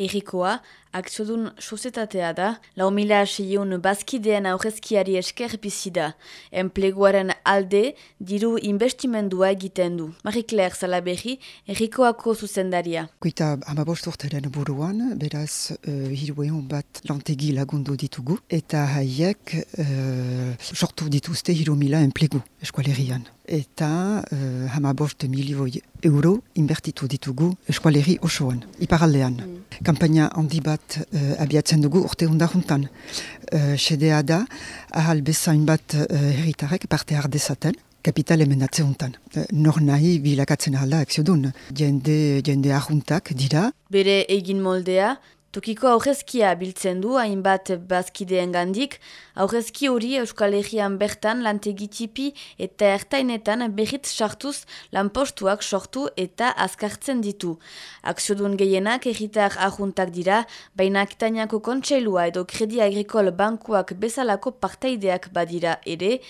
Erikoa, akziodun sozetatea da, lau mila seion bazkideen aurrezkiari esker bizida. Enpleguaren alde, diru investimendua egiten du. Marie-Claire Salaberri, Erikoako zuzendaria. Kuita amabost urteren buruan, beraz uh, hirueon bat lantegi lagundu ditugu, eta haiek uh, sortu dituzte hiru mila enplegu eskualerian. Eta uh, hamabost milioi euro inbertitu ditugu eskualeri osoan, iparaldean. Mm. Kampaina handi bat uh, abiatzen dugu urte hundahuntan. Uh, sedea da, ahal bezain bat uh, herritarek parte ardezaten, kapital emendatze hontan. Nor nahi bilakatzen alda akziodun. Jende, jende ahuntak dira. Bere egin moldea, Tokiko aurrezkia biltzen du hainbat bazkideen gandik, aurrezki hori Euskal Herrian bertan lantegitipi eta ertainetan berrit sartuz lanpostuak sortu eta azkartzen ditu. Akziodun gehienak erritar ahuntak dira, baina akitainako kontseilua edo kredi agrikol bankuak bezalako parteideak badira ere,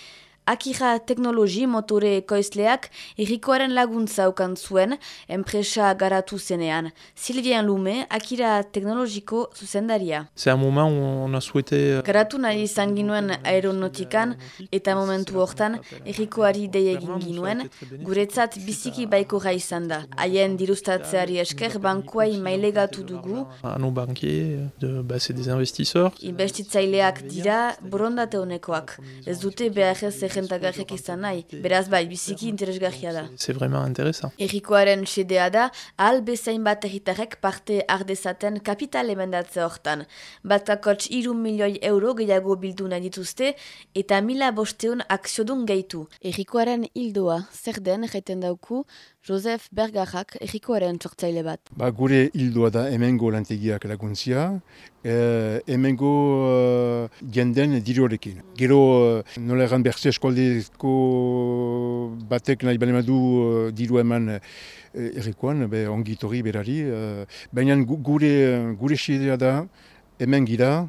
Akira teknologi motore ekoizleak errikoaren laguntza ukan zuen enpresa garatu zenean. Silvian Lume, Akira teknologiko zuzendaria. C'est un moment où on a souhaité... Euh, garatu nahi izan ginuen aeronotikan eta momentu hortan errikoari dei egin ginuen, guretzat biziki baiko izan da. Haien dirustatzeari esker bankuai mailegatu dugu. Ano bankier, de, bah, c'est des investisseurs. Investitzaileak dira borondate honekoak. Ez dute behar ez errentagarriak izan nahi, beraz bai, biziki interesgarria da. C'est vraiment intéressant. Erikoaren sedea da, ahal bezain bat erritarek parte ardezaten kapital emendatze hortan. Batakotx iru milioi euro gehiago bildu nahi dituzte, eta mila bosteun akziodun gehitu. Erikoaren hildoa, zer den, jaiten dauku, Josef Bergarrak errikoaren txortzaile bat. Ba, gure hildoa da hemengo lantegiak laguntzia, e, hemengo uh, jenden dirorekin. Gero uh, nola egan berze eskualdeko batek nahi bale madu uh, diru eman uh, errikoan, be, ongitori berari. Uh, Baina gure, gure xidea da hemen gira,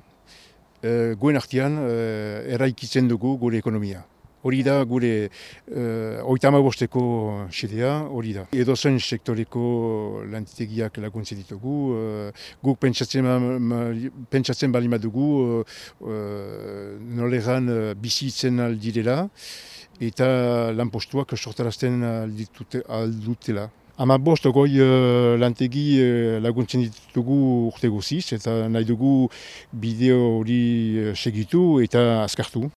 uh, goen artian uh, eraikitzen dugu gure ekonomia. Hori da gure uh, oitama bosteko xedea, hori da. Edo zen sektoreko lantitegiak laguntzen ditugu, uh, guk pentsatzen, ma, pentsatzen bali madugu uh, uh, nolegan uh, bizitzen aldirela eta lanpostuak sortarazten aldutela. Hama bost goi uh, lantegi uh, laguntzen ditugu urte goziz eta nahi dugu bideo hori segitu eta azkartu.